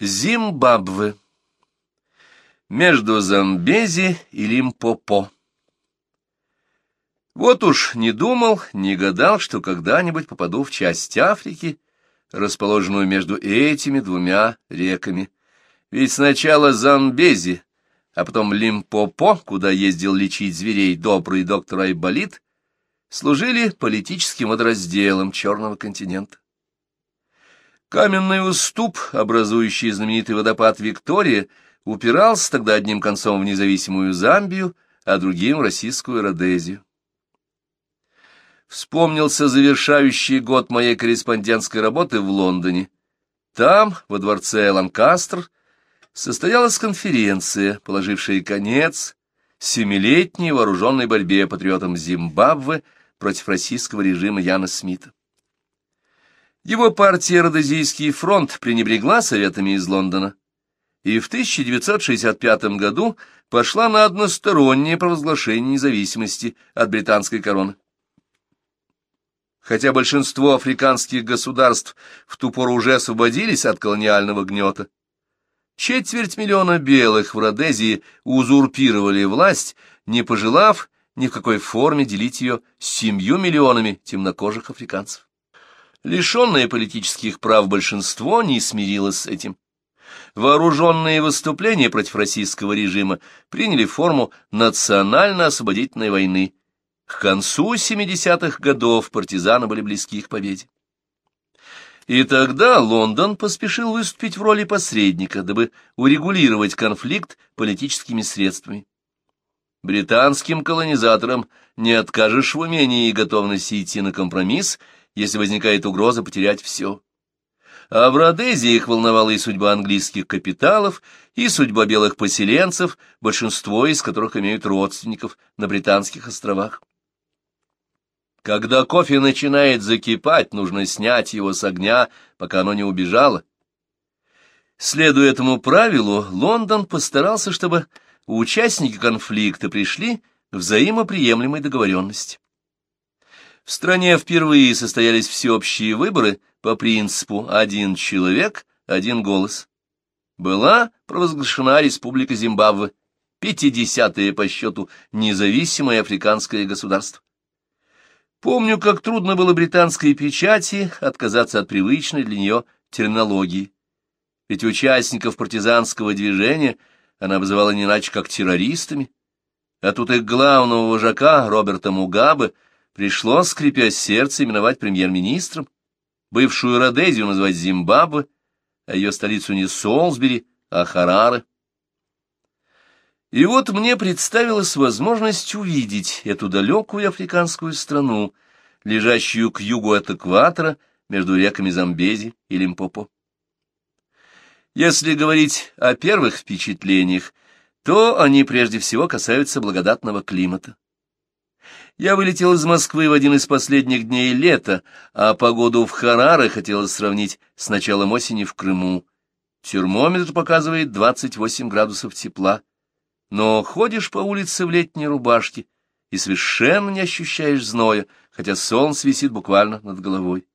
Зимбабве. Между Замбези и Лимпопо. Вот уж не думал, не гадал, что когда-нибудь попаду в часть Африки, расположенную между этими двумя реками. Ведь сначала Замбези, а потом Лимпопо, куда ездил лечить зверей добрый доктор Айболит, служили политическим подразделом Черного континента. Каменный уступ, образующий знаменитый водопад Виктория, упирался тогда одним концом в независимую Замбию, а другим — в российскую Родезию. Вспомнился завершающий год моей корреспондентской работы в Лондоне. Там, во дворце Ланкастер, состоялась конференция, положившая конец семилетней вооруженной борьбе патриотам Зимбабве против российского режима Яна Смита. Его партия «Родозийский фронт» пренебрегла советами из Лондона и в 1965 году пошла на одностороннее провозглашение независимости от британской короны. Хотя большинство африканских государств в ту пору уже освободились от колониального гнета, четверть миллиона белых в Родезии узурпировали власть, не пожелав ни в какой форме делить ее с семью миллионами темнокожих африканцев. Лишенное политических прав большинство не смирилось с этим. Вооруженные выступления против российского режима приняли форму национально-освободительной войны. К концу 70-х годов партизаны были близки к победе. И тогда Лондон поспешил выступить в роли посредника, дабы урегулировать конфликт политическими средствами. Британским колонизаторам не откажешь в умении и готовности идти на компромисс если возникает угроза потерять все. А в Родезии их волновала и судьба английских капиталов, и судьба белых поселенцев, большинство из которых имеют родственников на Британских островах. Когда кофе начинает закипать, нужно снять его с огня, пока оно не убежало. Следуя этому правилу, Лондон постарался, чтобы участники конфликта пришли к взаимоприемлемой договоренности. В стране впервые состоялись всеобщие выборы по принципу «один человек, один голос». Была провозглашена Республика Зимбабве, пятидесятое по счету независимое африканское государство. Помню, как трудно было британской печати отказаться от привычной для нее терминологии. Ведь участников партизанского движения она обзывала не иначе, как террористами, а тут их главного вожака, Роберта Мугабе, Пришлось, скрипя сердце, именовать премьер-министром, бывшую Родезию назвать Зимбабве, а ее столицу не Солсбери, а Хараре. И вот мне представилась возможность увидеть эту далекую африканскую страну, лежащую к югу от экватора между реками Замбези и Лимпопо. Если говорить о первых впечатлениях, то они прежде всего касаются благодатного климата. Я вылетел из Москвы в один из последних дней лета, а погоду в Хараре хотелось сравнить с началом осени в Крыму. Термометр показывает 28 градусов тепла. Но ходишь по улице в летней рубашке и совершенно не ощущаешь зноя, хотя солнце висит буквально над головой.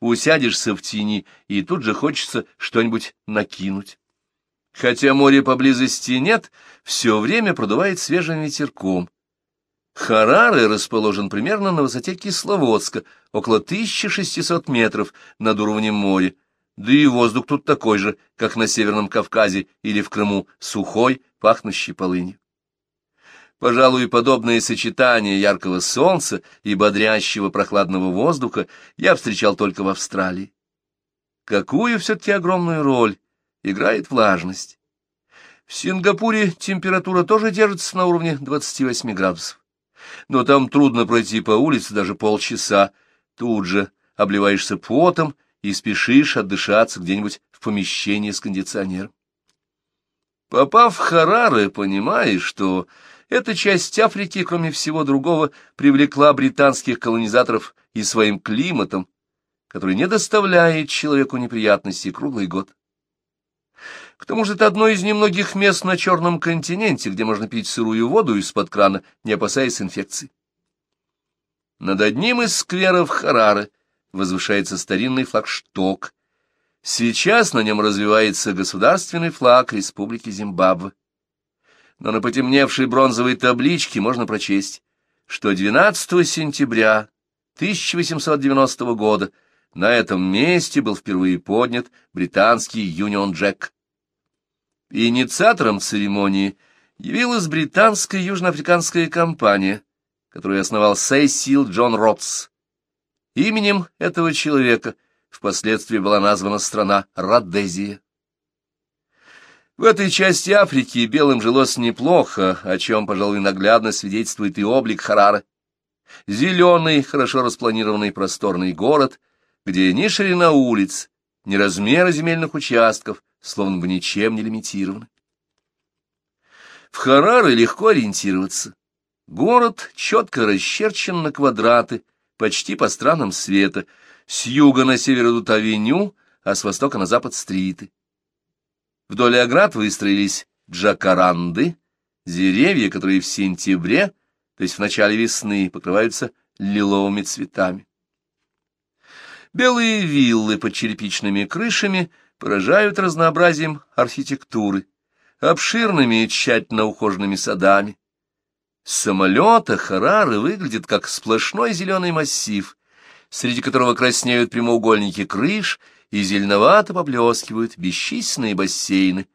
Усядешься в тени, и тут же хочется что-нибудь накинуть. Хотя моря поблизости нет, все время продувает свежим ветерком. Хараре расположен примерно на высоте Кисловодска, около 1600 метров над уровнем моря, да и воздух тут такой же, как на Северном Кавказе или в Крыму, сухой, пахнущий полынью. Пожалуй, подобное сочетание яркого солнца и бодрящего прохладного воздуха я встречал только в Австралии. Какую все-таки огромную роль играет влажность? В Сингапуре температура тоже держится на уровне 28 градусов но там трудно пройти по улице даже полчаса. Тут же обливаешься потом и спешишь отдышаться где-нибудь в помещении с кондиционером. Попав в Хараре, понимаешь, что эта часть Африки, кроме всего другого, привлекла британских колонизаторов и своим климатом, который не доставляет человеку неприятностей круглый год. К тому же это одно из немногих мест на Черном континенте, где можно пить сырую воду из-под крана, не опасаясь инфекций. Над одним из скверов Харары возвышается старинный флагшток. Сейчас на нем развивается государственный флаг Республики Зимбабве. Но на потемневшей бронзовой табличке можно прочесть, что 12 сентября 1890 года на этом месте был впервые поднят британский Юнион Джек. Инициатором церемонии явилась британская южноафриканская компания, которую основал Сейсил Джон Ротс. Именем этого человека впоследствии была названа страна Родезия. В этой части Африки белым жилось неплохо, о чем, пожалуй, наглядно свидетельствует и облик Харары. Зеленый, хорошо распланированный просторный город, где ни ширина улиц, ни размеры земельных участков словно бы ничем не лимитированы. В Хараре легко ориентироваться. Город четко расчерчен на квадраты, почти по странам света. С юга на север идут авеню, а с востока на запад стриты. Вдоль оград выстроились джакаранды, деревья, которые в сентябре, то есть в начале весны, покрываются лиловыми цветами. Белые виллы под черепичными крышами поражают разнообразием архитектуры, обширными и тщательно ухоженными садами. С самолета Харары выглядит как сплошной зеленый массив, среди которого краснеют прямоугольники крыш и зеленовато поблескивают бесчисленные бассейны,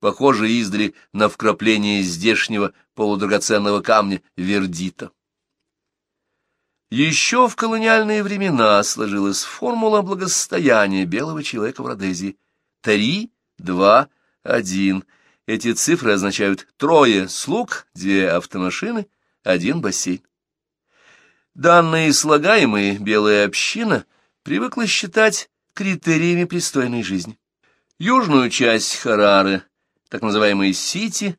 похожие издали на вкрапление здешнего полудрагоценного камня вердита. Еще в колониальные времена сложилась формула благосостояния белого человека в Родезии. Три, два, один. Эти цифры означают трое слуг, две автомашины, один бассейн. Данные слагаемые белая община привыкла считать критериями пристойной жизни. Южную часть Харары, так называемый Сити,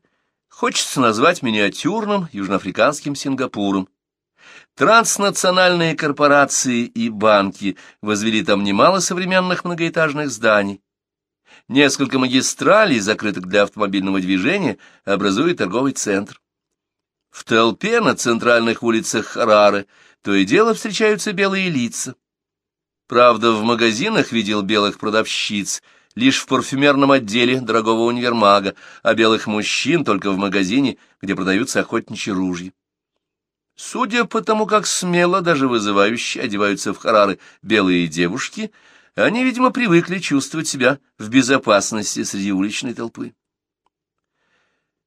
хочется назвать миниатюрным южноафриканским Сингапуром. Транснациональные корпорации и банки возвели там немало современных многоэтажных зданий. Несколько магистралей, закрытых для автомобильного движения, образуют торговый центр. В толпе на центральных улицах Харары то и дело встречаются белые лица. Правда, в магазинах видел белых продавщиц лишь в парфюмерном отделе дорогого универмага, а белых мужчин только в магазине, где продаются охотничьи ружья. Судя по тому, как смело, даже вызывающе одеваются в Харары белые девушки, они, видимо, привыкли чувствовать себя в безопасности среди уличной толпы.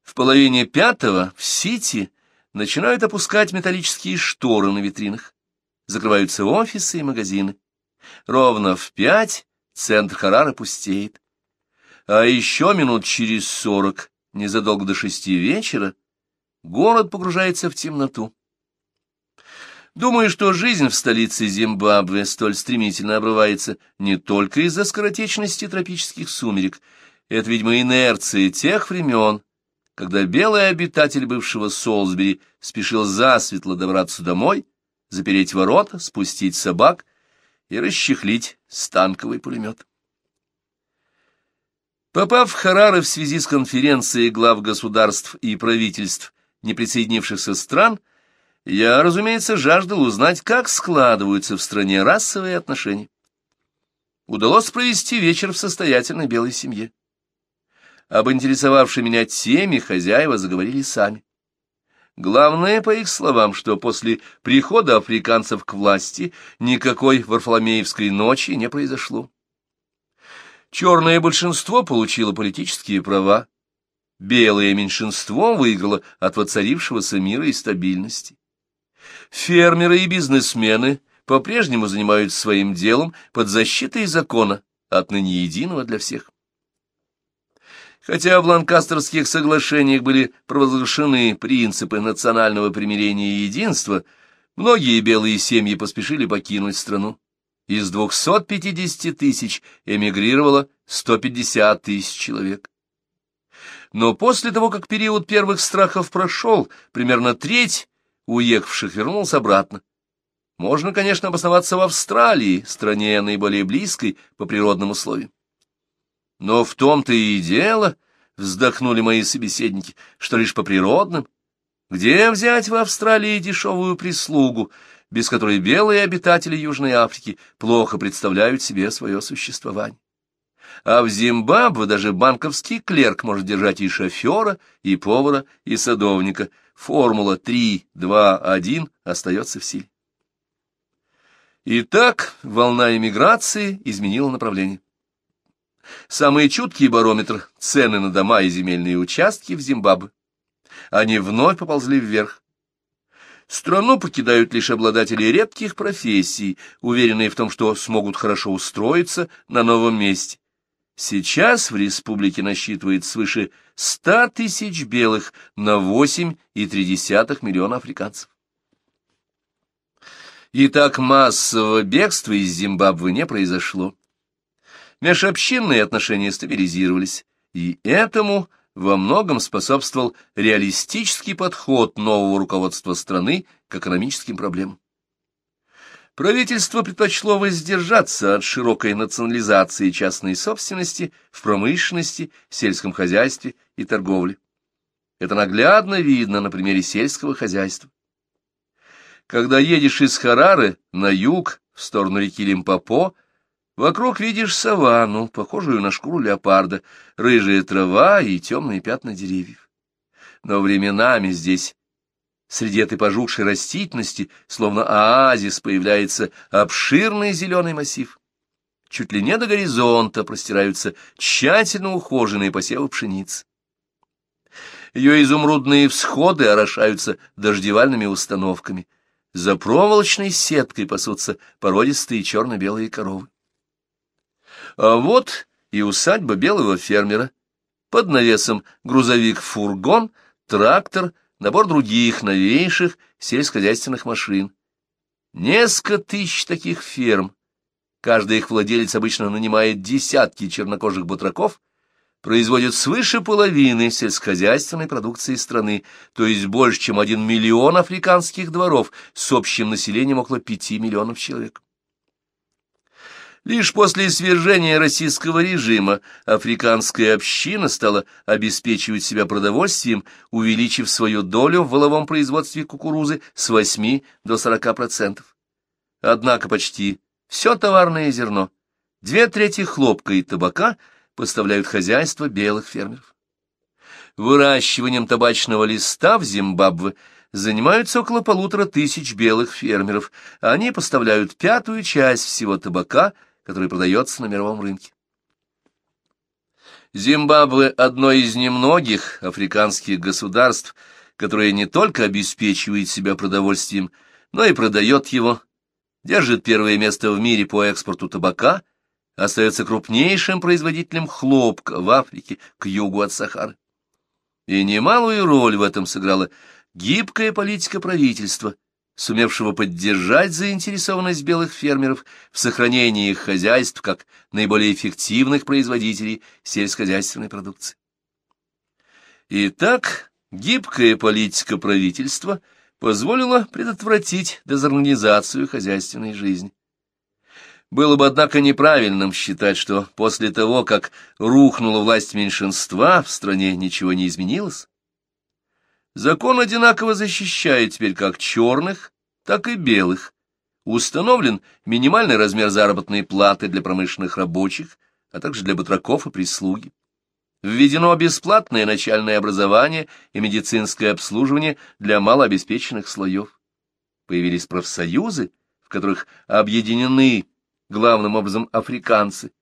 В половине пятого в Сити начинают опускать металлические шторы на витринах. Закрываются офисы и магазины. Ровно в пять центр Харара пустеет. А еще минут через сорок, незадолго до шести вечера, город погружается в темноту. Думаю, что жизнь в столице Зимбабве столь стремительно обрывается не только из-за скоротечности тропических сумерек, это, видимо, инерция тех времен, когда белый обитатель бывшего Солсбери спешил засветло добраться домой, запереть ворота, спустить собак и расчехлить станковый пулемет. Попав в Харары в связи с конференцией глав государств и правительств неприсоединившихся стран, я, разумеется, жаждал узнать, как складываются в стране расовые отношения. Удалось провести вечер в состоятельной белой семье. Об интересовавшей меня теме хозяева заговорили сами. Главное, по их словам, что после прихода африканцев к власти никакой Варфоломеевской ночи не произошло. Черное большинство получило политические права, белое меньшинство выиграло от воцарившегося мира и стабильности. Фермеры и бизнесмены по-прежнему занимаются своим делом под защитой закона, отныне единого для всех. Хотя в Ланкастерских соглашениях были провозглашены принципы национального примирения и единства, многие белые семьи поспешили покинуть страну. Из 250 тысяч эмигрировало 150 тысяч человек. Но после того, как период первых страхов прошел, примерно треть уехавших вернулся обратно. Можно, конечно, обосноваться в Австралии, стране наиболее близкой по природным условиям. Но в том-то и дело, вздохнули мои собеседники, что лишь по природным. Где взять в Австралии дешевую прислугу, без которой белые обитатели Южной Африки плохо представляют себе свое существование? а в Зимбабве даже банковский клерк может держать и шофера, и повара, и садовника. Формула 3-2-1 остается в силе. Итак, волна эмиграции изменила направление. Самый чуткий барометр – цены на дома и земельные участки в Зимбабве. Они вновь поползли вверх. Страну покидают лишь обладатели редких профессий, уверенные в том, что смогут хорошо устроиться на новом месте. Сейчас в республике насчитывает свыше 100 тысяч белых на 8,3 миллиона африканцев. Итак, массового бегства из Зимбабве не произошло. Межобщинные отношения стабилизировались, и этому во многом способствовал реалистический подход нового руководства страны к экономическим проблемам. Правительство предпочло воздержаться от широкой национализации частной собственности в промышленности, сельском хозяйстве и торговле. Это наглядно видно на примере сельского хозяйства. Когда едешь из Харары на юг, в сторону реки Лимпопо, вокруг видишь саванну, похожую на шкуру леопарда, рыжая трава и темные пятна деревьев. Но временами здесь Среди этой пожухшей растительности, словно оазис, появляется обширный зеленый массив. Чуть ли не до горизонта простираются тщательно ухоженные посевы пшеницы. Ее изумрудные всходы орошаются дождевальными установками. За проволочной сеткой пасутся породистые черно-белые коровы. А вот и усадьба белого фермера. Под навесом грузовик-фургон, трактор — набор других новейших сельскохозяйственных машин. Несколько тысяч таких ферм, каждый их владелец обычно нанимает десятки чернокожих батраков, производят свыше половины сельскохозяйственной продукции страны, то есть больше, чем один миллион африканских дворов с общим населением около пяти миллионов человек. Лишь после свержения российского режима африканская община стала обеспечивать себя продовольствием, увеличив свою долю в воловом производстве кукурузы с 8 до 40%. Однако почти все товарное зерно, две трети хлопка и табака поставляют хозяйства белых фермеров. Выращиванием табачного листа в Зимбабве занимаются около полутора тысяч белых фермеров. Они поставляют пятую часть всего табака – который продается на мировом рынке. Зимбабве – одно из немногих африканских государств, которое не только обеспечивает себя продовольствием, но и продает его, держит первое место в мире по экспорту табака, остается крупнейшим производителем хлопка в Африке к югу от Сахары. И немалую роль в этом сыграла гибкая политика правительства – сумевшего поддержать заинтересованность белых фермеров в сохранении их хозяйств как наиболее эффективных производителей сельскохозяйственной продукции. Итак, гибкая политика правительства позволила предотвратить дезорганизацию хозяйственной жизни. Было бы, однако, неправильным считать, что после того, как рухнула власть меньшинства, в стране ничего не изменилось. Закон одинаково защищает теперь как черных, так и белых. Установлен минимальный размер заработной платы для промышленных рабочих, а также для батраков и прислуги. Введено бесплатное начальное образование и медицинское обслуживание для малообеспеченных слоев. Появились профсоюзы, в которых объединены главным образом африканцы.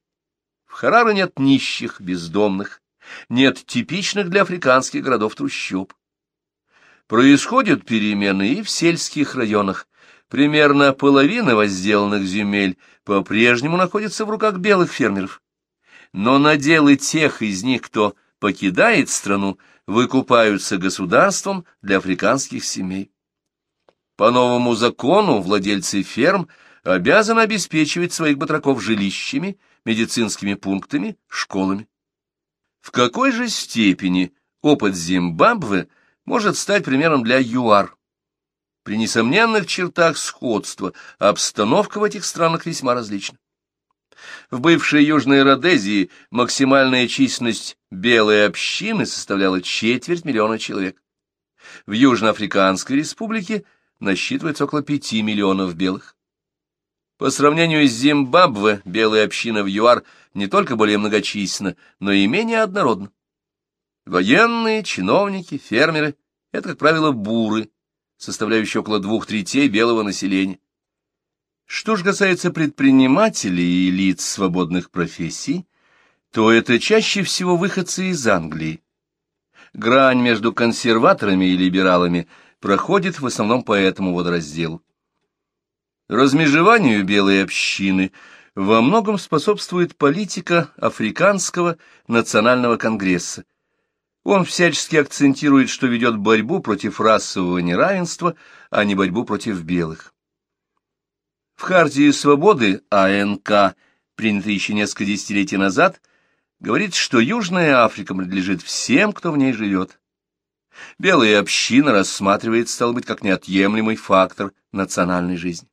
В Хараре нет нищих, бездомных, нет типичных для африканских городов трущоб. Происходят перемены и в сельских районах. Примерно половина возделанных земель по-прежнему находится в руках белых фермеров. Но наделы тех из них, кто покидает страну, выкупаются государством для африканских семей. По новому закону владельцы ферм обязаны обеспечивать своих батраков жилищами, медицинскими пунктами, школами. В какой же степени опыт Зимбабве может стать примером для ЮАР. При несомненных чертах сходства обстановка в этих странах весьма различна. В бывшей Южной Родезии максимальная численность белой общины составляла четверть миллиона человек. В Южноафриканской республике насчитывается около пяти миллионов белых. По сравнению с Зимбабве, белая община в ЮАР не только более многочисленна, но и менее однородна. Военные, чиновники, фермеры — это, как правило, буры, составляющие около двух третей белого населения. Что же касается предпринимателей и лиц свободных профессий, то это чаще всего выходцы из Англии. Грань между консерваторами и либералами проходит в основном по этому водоразделу. Размежеванию белой общины во многом способствует политика Африканского национального конгресса. Он всячески акцентирует, что ведет борьбу против расового неравенства, а не борьбу против белых. В Хартии свободы АНК, принятой еще несколько десятилетий назад, говорит, что Южная Африка принадлежит всем, кто в ней живет. Белая община рассматривает, стал быть, как неотъемлемый фактор национальной жизни.